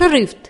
شرفت.